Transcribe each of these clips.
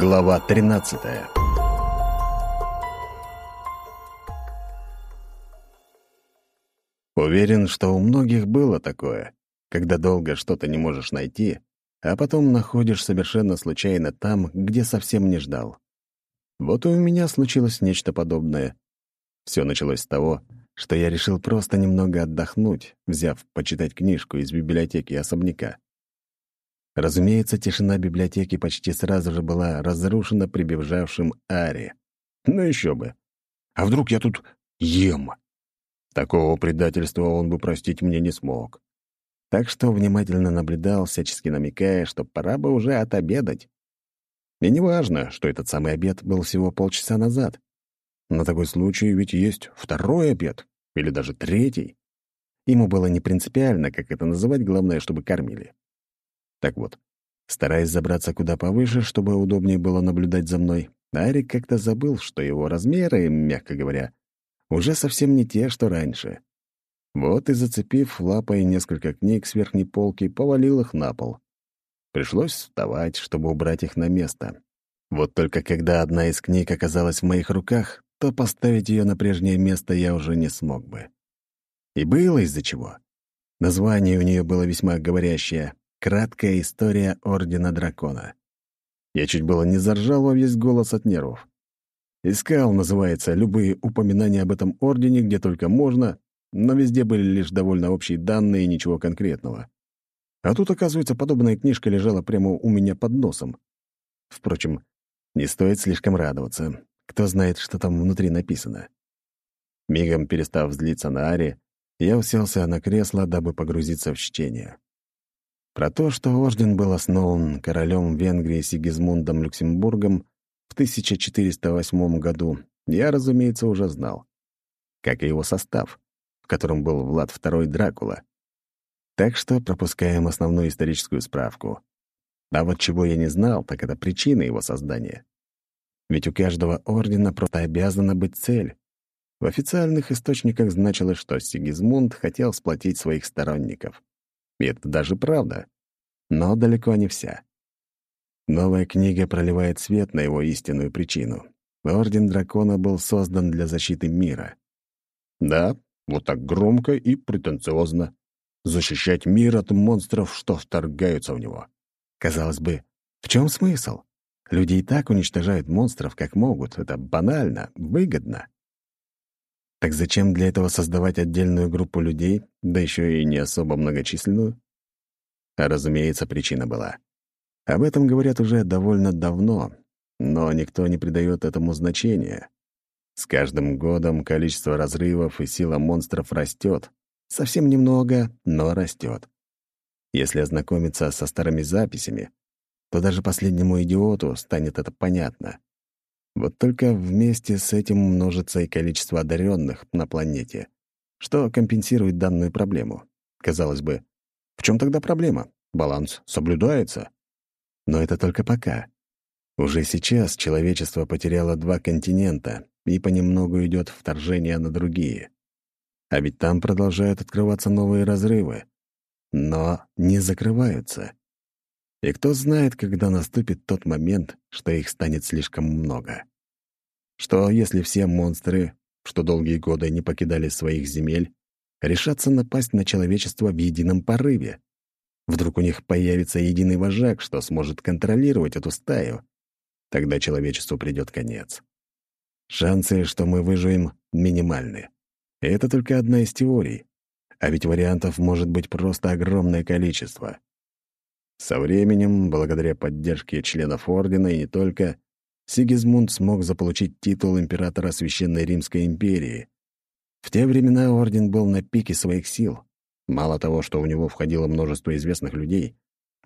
Глава 13 Уверен, что у многих было такое, когда долго что-то не можешь найти, а потом находишь совершенно случайно там, где совсем не ждал. Вот и у меня случилось нечто подобное. Все началось с того, что я решил просто немного отдохнуть, взяв почитать книжку из библиотеки особняка. Разумеется, тишина библиотеки почти сразу же была разрушена прибежавшим Ари. Ну еще бы. А вдруг я тут ем? Такого предательства он бы простить мне не смог. Так что внимательно наблюдал, всячески намекая, что пора бы уже отобедать. И не важно, что этот самый обед был всего полчаса назад. На такой случай ведь есть второй обед, или даже третий. Ему было не принципиально, как это называть, главное, чтобы кормили. Так вот, стараясь забраться куда повыше, чтобы удобнее было наблюдать за мной, Арик как-то забыл, что его размеры, мягко говоря, уже совсем не те, что раньше. Вот и зацепив лапой несколько книг с верхней полки, повалил их на пол. Пришлось вставать, чтобы убрать их на место. Вот только когда одна из книг оказалась в моих руках, то поставить ее на прежнее место я уже не смог бы. И было из-за чего. Название у нее было весьма говорящее Краткая история Ордена Дракона. Я чуть было не заржал во весь голос от нервов. Искал, называется, любые упоминания об этом ордене, где только можно, но везде были лишь довольно общие данные и ничего конкретного. А тут, оказывается, подобная книжка лежала прямо у меня под носом. Впрочем, не стоит слишком радоваться. Кто знает, что там внутри написано. Мигом перестав злиться на Ари, я уселся на кресло, дабы погрузиться в чтение. Про то, что орден был основан королем Венгрии Сигизмундом Люксембургом в 1408 году, я, разумеется, уже знал. Как и его состав, в котором был Влад II Дракула. Так что пропускаем основную историческую справку. А вот чего я не знал, так это причина его создания. Ведь у каждого ордена просто обязана быть цель. В официальных источниках значилось, что Сигизмунд хотел сплотить своих сторонников. И это даже правда. Но далеко не вся. Новая книга проливает свет на его истинную причину. Орден Дракона был создан для защиты мира. Да, вот так громко и претенциозно. Защищать мир от монстров, что вторгаются в него. Казалось бы, в чем смысл? Люди и так уничтожают монстров как могут. Это банально, выгодно. Так зачем для этого создавать отдельную группу людей, да еще и не особо многочисленную? А, разумеется, причина была. Об этом говорят уже довольно давно, но никто не придает этому значения. С каждым годом количество разрывов и сила монстров растет. Совсем немного, но растет. Если ознакомиться со старыми записями, то даже последнему идиоту станет это понятно. Вот только вместе с этим множится и количество одаренных на планете, что компенсирует данную проблему. Казалось бы, в чем тогда проблема? Баланс соблюдается. Но это только пока. Уже сейчас человечество потеряло два континента, и понемногу идет вторжение на другие. А ведь там продолжают открываться новые разрывы. Но не закрываются. И кто знает, когда наступит тот момент, что их станет слишком много. Что если все монстры, что долгие годы не покидали своих земель, решатся напасть на человечество в едином порыве? Вдруг у них появится единый вожак, что сможет контролировать эту стаю? Тогда человечеству придет конец. Шансы, что мы выживем, минимальны. И это только одна из теорий. А ведь вариантов может быть просто огромное количество. Со временем, благодаря поддержке членов Ордена и не только, Сигизмунд смог заполучить титул императора Священной Римской империи. В те времена Орден был на пике своих сил. Мало того, что у него входило множество известных людей,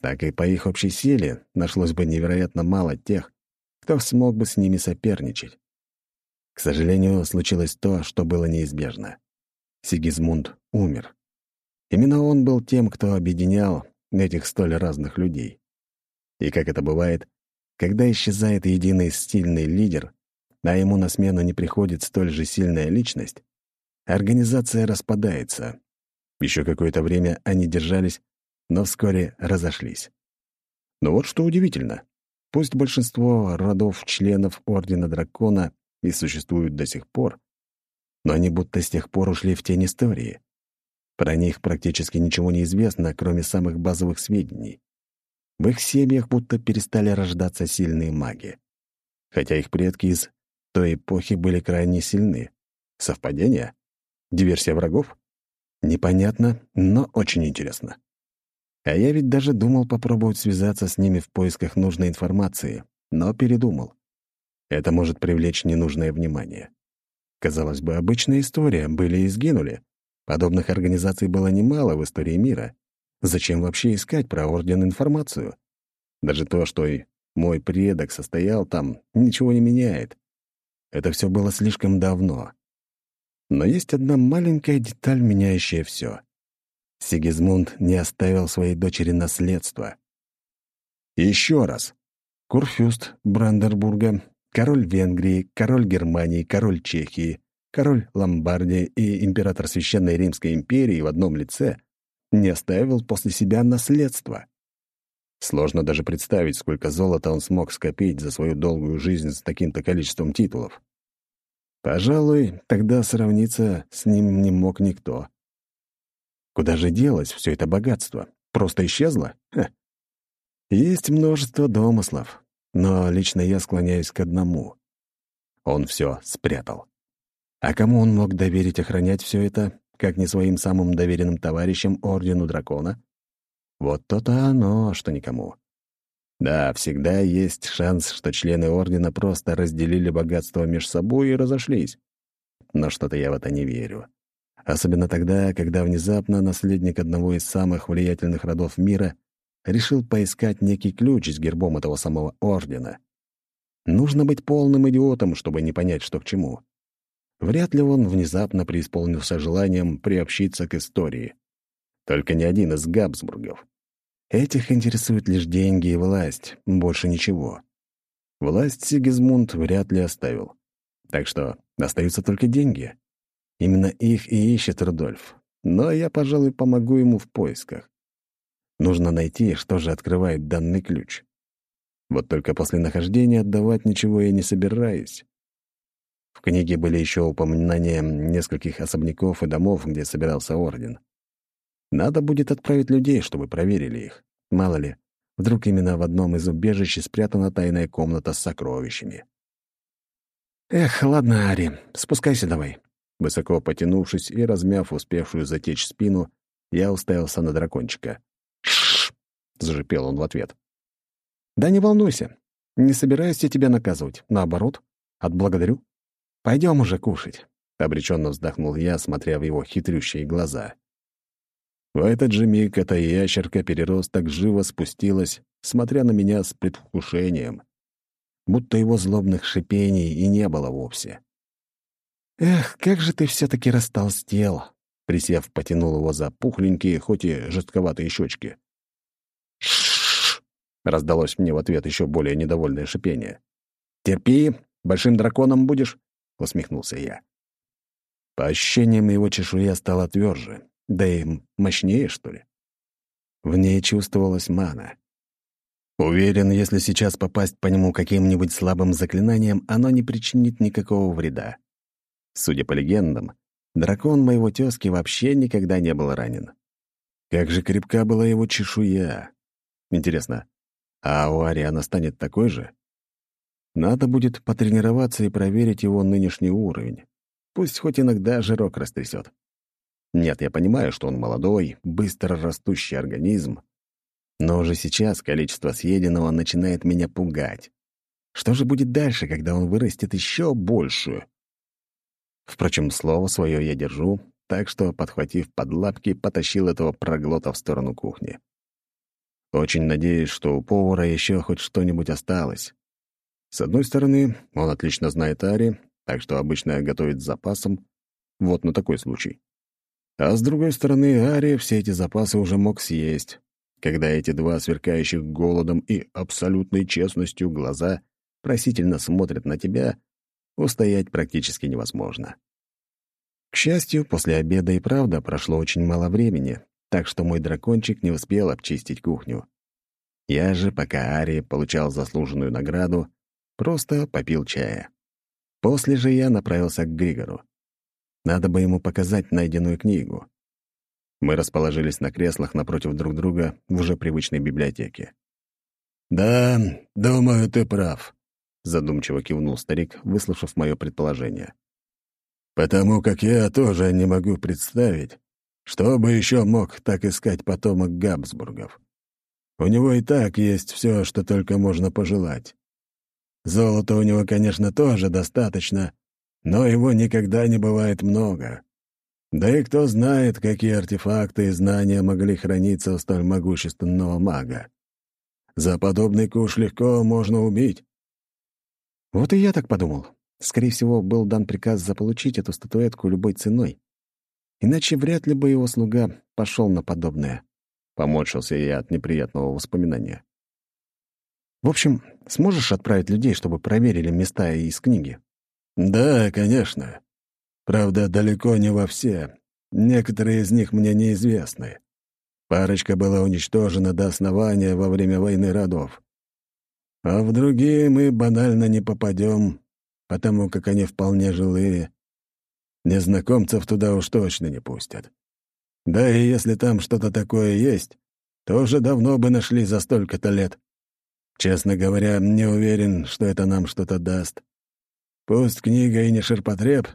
так и по их общей силе нашлось бы невероятно мало тех, кто смог бы с ними соперничать. К сожалению, случилось то, что было неизбежно. Сигизмунд умер. Именно он был тем, кто объединял этих столь разных людей. И как это бывает, когда исчезает единый стильный лидер, а ему на смену не приходит столь же сильная личность, организация распадается. Еще какое-то время они держались, но вскоре разошлись. Но вот что удивительно. Пусть большинство родов членов Ордена Дракона и существуют до сих пор, но они будто с тех пор ушли в тень истории. Про них практически ничего не известно, кроме самых базовых сведений. В их семьях будто перестали рождаться сильные маги. Хотя их предки из той эпохи были крайне сильны. Совпадение? Диверсия врагов? Непонятно, но очень интересно. А я ведь даже думал попробовать связаться с ними в поисках нужной информации, но передумал. Это может привлечь ненужное внимание. Казалось бы, обычная история, были и сгинули. Подобных организаций было немало в истории мира. Зачем вообще искать про Орден информацию? Даже то, что и мой предок состоял там, ничего не меняет. Это все было слишком давно. Но есть одна маленькая деталь, меняющая все. Сигизмунд не оставил своей дочери наследство. Еще раз. Курфюст Брандербурга, король Венгрии, король Германии, король Чехии, король Ломбардии и император Священной Римской империи в одном лице не оставил после себя наследство. Сложно даже представить, сколько золота он смог скопить за свою долгую жизнь с таким-то количеством титулов. Пожалуй, тогда сравниться с ним не мог никто. Куда же делось все это богатство? Просто исчезло? Ха. Есть множество домыслов, но лично я склоняюсь к одному. Он все спрятал. А кому он мог доверить охранять все это, как не своим самым доверенным товарищам Ордену Дракона? Вот то-то оно, что никому. Да, всегда есть шанс, что члены Ордена просто разделили богатство между собой и разошлись. Но что-то я в это не верю. Особенно тогда, когда внезапно наследник одного из самых влиятельных родов мира решил поискать некий ключ с гербом этого самого Ордена. Нужно быть полным идиотом, чтобы не понять, что к чему. Вряд ли он внезапно преисполнился желанием приобщиться к истории. Только не один из Габсбургов. Этих интересуют лишь деньги и власть, больше ничего. Власть Сигизмунд вряд ли оставил. Так что остаются только деньги. Именно их и ищет Рудольф. Но я, пожалуй, помогу ему в поисках. Нужно найти, что же открывает данный ключ. Вот только после нахождения отдавать ничего я не собираюсь. В книге были еще упоминания нескольких особняков и домов, где собирался орден. Надо будет отправить людей, чтобы проверили их. Мало ли, вдруг именно в одном из убежищ спрятана тайная комната с сокровищами. «Эх, ладно, Ари, спускайся давай». Высоко потянувшись и размяв успевшую затечь спину, я уставился на дракончика. «Ш-ш-ш!» зашипел он в ответ. «Да не волнуйся. Не собираюсь я тебя наказывать. Наоборот, отблагодарю. Пойдем уже кушать», — обреченно вздохнул я, смотря в его хитрющие глаза. В этот же миг эта ящерка-переросток живо спустилась, смотря на меня с предвкушением, будто его злобных шипений и не было вовсе. «Эх, как же ты все-таки растолстел!» Присев, потянул его за пухленькие, хоть и жестковатые щечки. «Ш-ш-ш!» — раздалось мне в ответ еще более недовольное шипение. «Терпи, большим драконом будешь?» — усмехнулся я. По ощущениям его чешуя стала тверже, да и мощнее, что ли. В ней чувствовалась мана. Уверен, если сейчас попасть по нему каким-нибудь слабым заклинанием, оно не причинит никакого вреда. Судя по легендам, дракон моего тезки вообще никогда не был ранен. Как же крепка была его чешуя. Интересно, а у Ариана станет такой же? Надо будет потренироваться и проверить его нынешний уровень. Пусть хоть иногда жирок растрясет. Нет, я понимаю, что он молодой, быстро растущий организм, но уже сейчас количество съеденного начинает меня пугать. Что же будет дальше, когда он вырастет еще больше? Впрочем, слово свое я держу, так что, подхватив под лапки, потащил этого проглота в сторону кухни. Очень надеюсь, что у повара еще хоть что-нибудь осталось. С одной стороны, он отлично знает Ари, так что обычно готовит с запасом. Вот на такой случай. А с другой стороны, Ария все эти запасы уже мог съесть, когда эти два сверкающих голодом и абсолютной честностью глаза просительно смотрят на тебя, устоять практически невозможно. К счастью, после обеда и правда прошло очень мало времени, так что мой дракончик не успел обчистить кухню. Я же, пока Ари получал заслуженную награду, просто попил чая. После же я направился к Григору. Надо бы ему показать найденную книгу. Мы расположились на креслах напротив друг друга в уже привычной библиотеке. «Да, думаю, ты прав», — задумчиво кивнул старик, выслушав мое предположение. «Потому как я тоже не могу представить, что бы еще мог так искать потомок Габсбургов. У него и так есть все, что только можно пожелать. Золота у него, конечно, тоже достаточно, но его никогда не бывает много. Да и кто знает, какие артефакты и знания могли храниться у столь могущественного мага. За подобный куш легко можно убить. Вот и я так подумал. Скорее всего, был дан приказ заполучить эту статуэтку любой ценой. Иначе вряд ли бы его слуга пошел на подобное. Поморщился я от неприятного воспоминания. В общем, сможешь отправить людей, чтобы проверили места из книги? Да, конечно. Правда, далеко не во все. Некоторые из них мне неизвестны. Парочка была уничтожена до основания во время войны родов. А в другие мы банально не попадем, потому как они вполне жилые. Незнакомцев туда уж точно не пустят. Да и если там что-то такое есть, то уже давно бы нашли за столько-то лет. Честно говоря, не уверен, что это нам что-то даст. Пусть книга и не ширпотреб,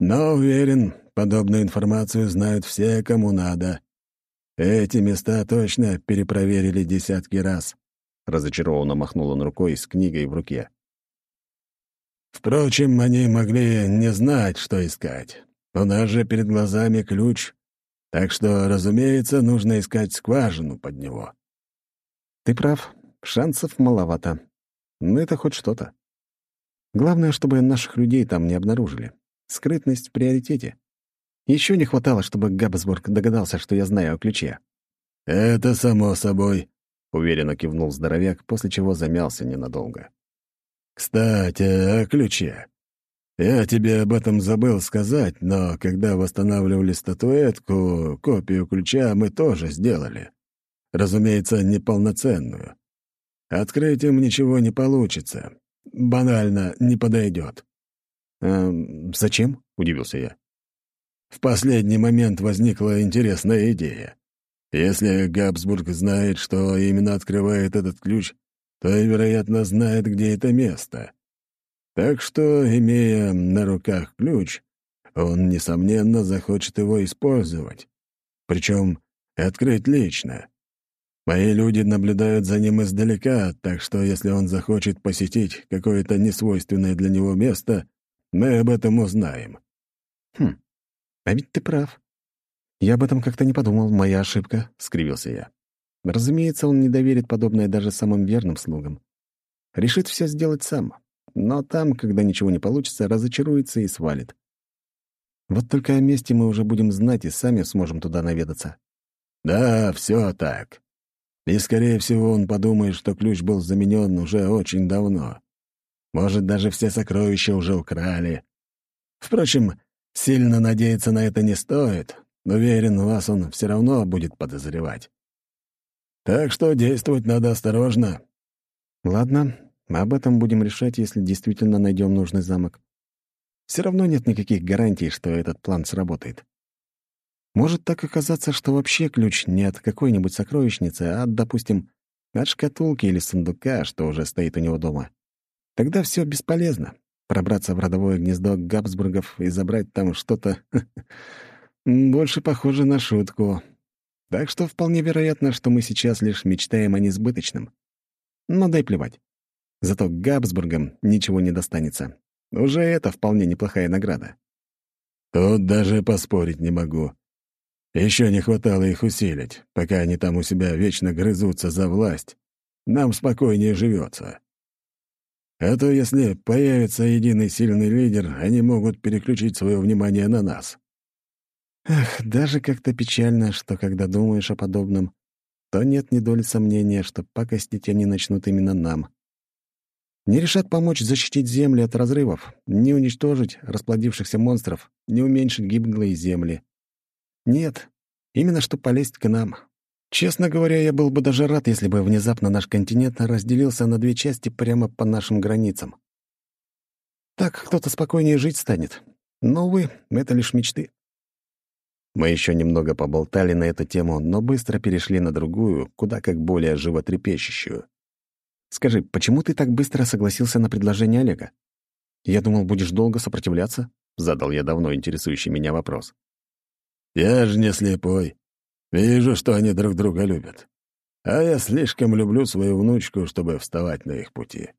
но уверен, подобную информацию знают все, кому надо. Эти места точно перепроверили десятки раз. Разочарованно махнул он рукой с книгой в руке. Впрочем, они могли не знать, что искать. У нас же перед глазами ключ, так что, разумеется, нужно искать скважину под него. Ты прав, шансов маловато. Но это хоть что-то. Главное, чтобы наших людей там не обнаружили. Скрытность в приоритете. Еще не хватало, чтобы Габсбург догадался, что я знаю о ключе. «Это само собой», — уверенно кивнул здоровяк, после чего замялся ненадолго. «Кстати, о ключе. Я тебе об этом забыл сказать, но когда восстанавливали статуэтку, копию ключа мы тоже сделали. Разумеется, неполноценную. Открыть им ничего не получится. Банально не подойдет. «Эм, зачем?» — удивился я. В последний момент возникла интересная идея. Если Габсбург знает, что именно открывает этот ключ, то, вероятно, знает, где это место. Так что, имея на руках ключ, он, несомненно, захочет его использовать. Причем открыть лично. Мои люди наблюдают за ним издалека, так что если он захочет посетить какое-то несвойственное для него место, мы об этом узнаем. Хм, а ведь ты прав. Я об этом как-то не подумал, моя ошибка, — скривился я. Разумеется, он не доверит подобное даже самым верным слугам. Решит все сделать сам. Но там, когда ничего не получится, разочаруется и свалит. Вот только о месте мы уже будем знать и сами сможем туда наведаться. Да, все так. И, скорее всего, он подумает, что ключ был заменен уже очень давно. Может, даже все сокровища уже украли. Впрочем, сильно надеяться на это не стоит. Уверен, вас он все равно будет подозревать. Так что действовать надо осторожно. Ладно, об этом будем решать, если действительно найдем нужный замок. Все равно нет никаких гарантий, что этот план сработает. Может так оказаться, что вообще ключ не от какой-нибудь сокровищницы, а, допустим, от шкатулки или сундука, что уже стоит у него дома. Тогда все бесполезно. Пробраться в родовое гнездо Габсбургов и забрать там что-то больше похоже на шутку. Так что вполне вероятно, что мы сейчас лишь мечтаем о несбыточном. Но дай плевать. Зато Габсбургам ничего не достанется. Уже это вполне неплохая награда. Тут даже поспорить не могу. Еще не хватало их усилить, пока они там у себя вечно грызутся за власть. Нам спокойнее живется. А то, если появится единый сильный лидер, они могут переключить свое внимание на нас. Эх, даже как-то печально, что когда думаешь о подобном, то нет ни доли сомнения, что пакостить они начнут именно нам. Не решат помочь защитить земли от разрывов, не уничтожить расплодившихся монстров, не уменьшить гибглые земли. Нет, именно что полезть к нам. Честно говоря, я был бы даже рад, если бы внезапно наш континент разделился на две части прямо по нашим границам. Так кто-то спокойнее жить станет. Но, увы, это лишь мечты. Мы еще немного поболтали на эту тему, но быстро перешли на другую, куда как более животрепещущую. «Скажи, почему ты так быстро согласился на предложение Олега? Я думал, будешь долго сопротивляться?» — задал я давно интересующий меня вопрос. «Я же не слепой. Вижу, что они друг друга любят. А я слишком люблю свою внучку, чтобы вставать на их пути.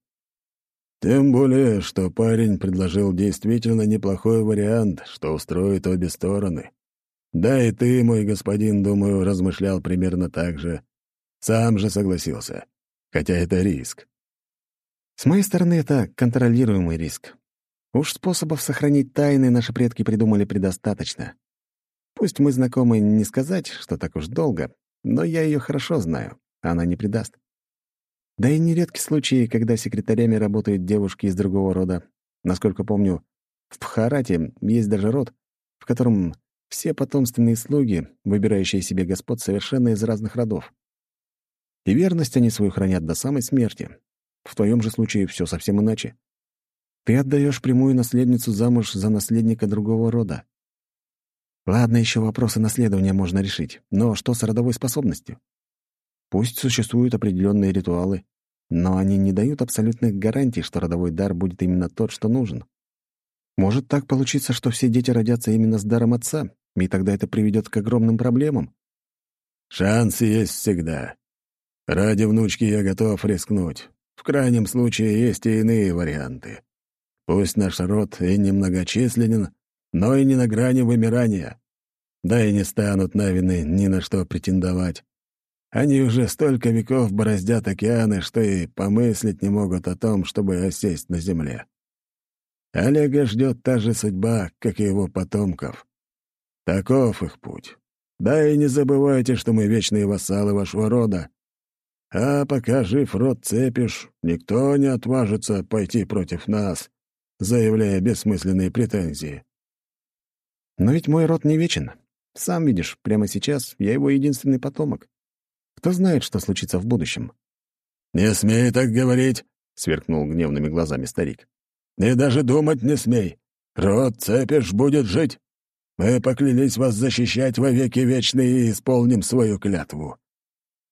Тем более, что парень предложил действительно неплохой вариант, что устроит обе стороны. Да и ты, мой господин, думаю, размышлял примерно так же. Сам же согласился. Хотя это риск. С моей стороны, это контролируемый риск. Уж способов сохранить тайны наши предки придумали предостаточно. Пусть мы знакомы не сказать, что так уж долго, но я ее хорошо знаю, она не предаст. Да и нередки случаи, когда секретарями работают девушки из другого рода. Насколько помню, в Пхарате есть даже род, в котором все потомственные слуги, выбирающие себе господ, совершенно из разных родов. И верность они свою хранят до самой смерти. В твоем же случае все совсем иначе. Ты отдаешь прямую наследницу замуж за наследника другого рода. Ладно, еще вопросы наследования можно решить, но что с родовой способностью? Пусть существуют определенные ритуалы, но они не дают абсолютных гарантий, что родовой дар будет именно тот, что нужен. Может так получиться, что все дети родятся именно с даром отца, и тогда это приведет к огромным проблемам. Шансы есть всегда. Ради внучки я готов рискнуть. В крайнем случае есть и иные варианты. Пусть наш род и немногочисленен, но и не на грани вымирания. Да и не станут Навины ни на что претендовать. Они уже столько веков бороздят океаны, что и помыслить не могут о том, чтобы осесть на земле. Олега ждет та же судьба, как и его потомков. Таков их путь. Да и не забывайте, что мы вечные вассалы вашего рода. А пока жив род цепишь, никто не отважится пойти против нас, заявляя бессмысленные претензии. Но ведь мой род не вечен. Сам видишь, прямо сейчас я его единственный потомок. Кто знает, что случится в будущем? «Не смей так говорить!» — сверкнул гневными глазами старик. «И даже думать не смей! Род Цепиш будет жить! Мы поклялись вас защищать во веки вечные и исполним свою клятву.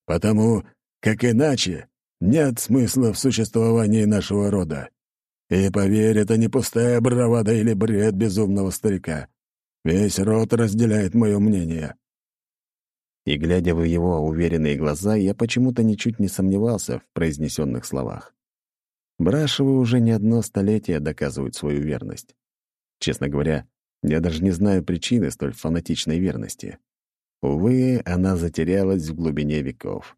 Потому как иначе нет смысла в существовании нашего рода. И поверь, это не пустая бравада или бред безумного старика. Весь род разделяет мое мнение». И, глядя в его уверенные глаза, я почему-то ничуть не сомневался в произнесенных словах. Брашевы уже не одно столетие доказывают свою верность. Честно говоря, я даже не знаю причины столь фанатичной верности. Увы, она затерялась в глубине веков.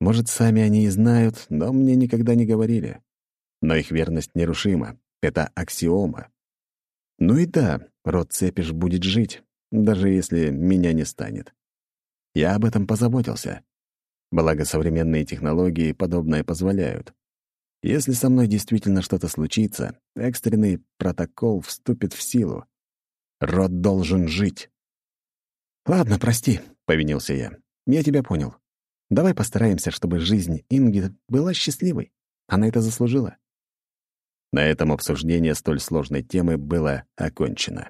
Может, сами они и знают, но мне никогда не говорили. Но их верность нерушима. Это аксиома. Ну и да, род Цепиш будет жить, даже если меня не станет. Я об этом позаботился. Благо, современные технологии подобное позволяют. Если со мной действительно что-то случится, экстренный протокол вступит в силу. Род должен жить. «Ладно, прости», — повинился я. «Я тебя понял. Давай постараемся, чтобы жизнь Инги была счастливой. Она это заслужила». На этом обсуждение столь сложной темы было окончено.